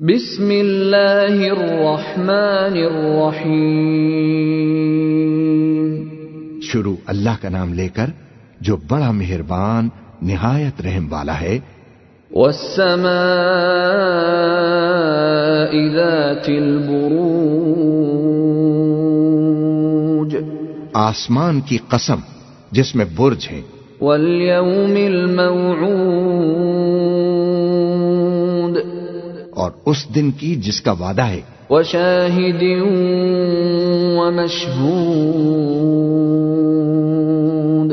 بسم اللہ الرحمن الرحیم۔ شروع اللہ کا نام لے کر جو بڑا مہربان نہایت رحم والا ہے۔ والسماء ذات البروج۔ آسمان کی قسم جس میں برج ہیں۔ واليوم الموعود۔ اور اس دن کی جس کا وعدہ ہے۔ ومشهود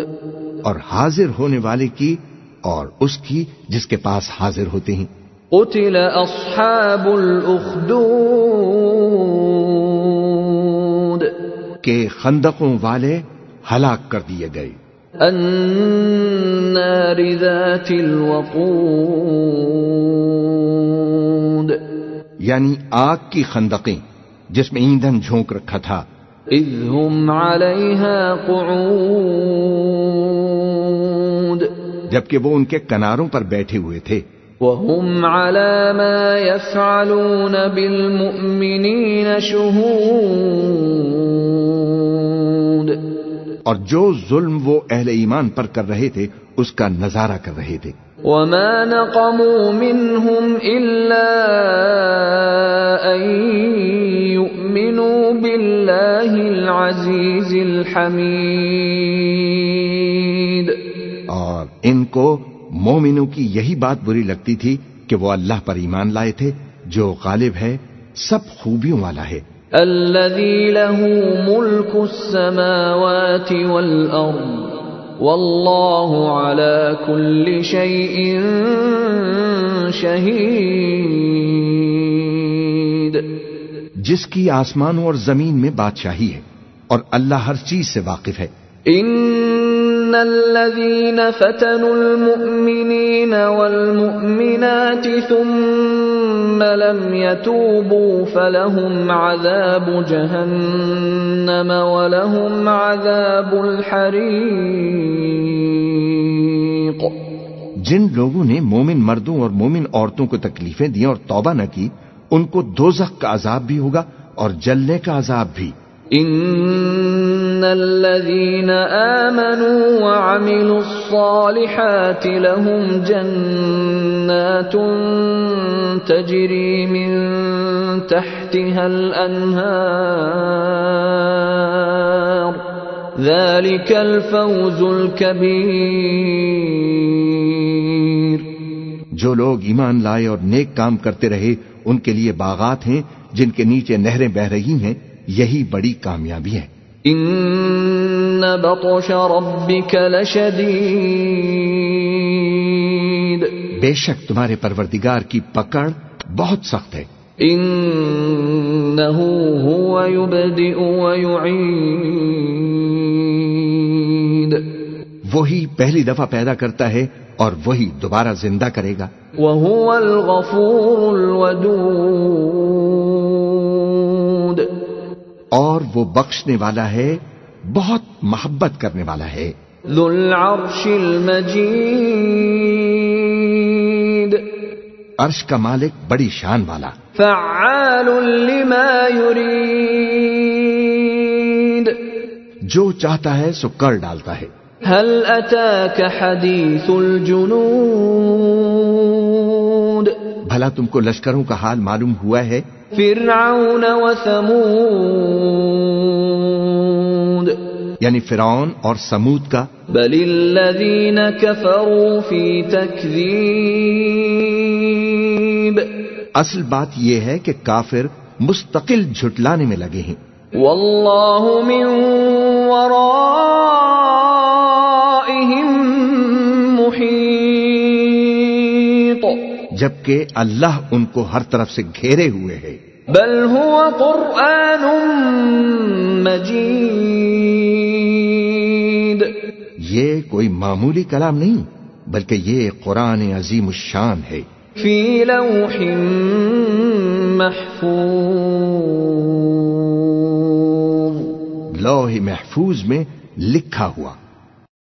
اور حاضر ہونے والے کی اور اس کی جس کے پاس حاضر ہوتے ہیں۔ قتل اصحاب الاخدود۔ کہ خندقوں والے ہلاک کر دیے گئے۔ النار ذات الوقود۔ یعنی آگ کی خندقیں جس میں ایندھن جھونک رکھا تھا۔ اذ هم عليها قعود۔ جبکہ وہ ان کے کناروں پر بیٹھے ہوئے تھے۔ وهم على ما يفعلون بالمؤمنين شهود اور جو ظلم وہ اہل ایمان پر کر رہے تھے اس کا نظارہ کر رہے تھے۔ وما نقموا منهم إلا أن يؤمنوا بالله العزيز الحميد اور ان کو مومنوں کی یہی بات بری لگتی تھی کہ وہ اللہ پر ایمان لائے تھے جو غالب ہے سب خوبیوں والا ہے۔ الذي له ملك السماوات والأرض والله على كل شيء شهيد جس کی آسمانوں اور زمین میں بادشاہی ہے اور اللہ ہر چیز سے واقف ہے۔ ان الذين فتنوا المؤمنين والمؤمنات ثم لم يتوبوا فلهم عذاب جهنم ولهم عذاب الحريق. جن لوگوں نے مومن مردوں اور مومن عورتوں کو تکلیفیں دی اور توبہ نہ کی ان کو دوزخ کا عذاب بھی ہوگا اور جلنے کا عذاب بھی۔ ان الذين امنوا وعملوا الصالحات لهم جنات تجري من تحتها الانهار ذلك الفوز الكبير جو لوگ ایمان لائے اور نیک کام کرتے رہے، ان کے لیے باغات ہیں، جن کے نیچے نہریں بہ رہی ہیں، یہی بڑی کامیابی ہے۔ ان بطش ربك لشديد بے شک تمہارے پروردگار کی پکڑ بہت سخت ہے۔ انه هو يبدئ ويعيد وہی پہلی دفعہ پیدا کرتا ہے اور وہی دوبارہ زندہ کرے گا۔ وهو الغفور الودود وہ بخشنے والا ہے بہت محبت کرنے والا ہے۔ ذو العرش المجيد عرش کا مالک بڑی شان والا۔ فعال لما يريد جو چاہتا ہے سو کر ڈالتا ہے۔ هل اتاك حديث الجنود۔ بھلا تم کو لشکروں کا حال معلوم ہوا ہے فرعون وثمود یعنی فرعون اور سمود کا بل الذين كفروا في تكذيب اصل بات یہ ہے کہ کافر مستقل جھٹلانے میں لگے ہیں۔ والله من ورائهم محيط جبکہ اللہ ان کو ہر طرف سے گھیرے ہوئے ہے۔ بل هو قرآن مجيد یہ کوئی معمولی کلام نہیں بلکہ یہ قرآن عظیم الشان ہے۔ في لوح محفوظ۔ لوح محفوظ میں لکھا ہوا۔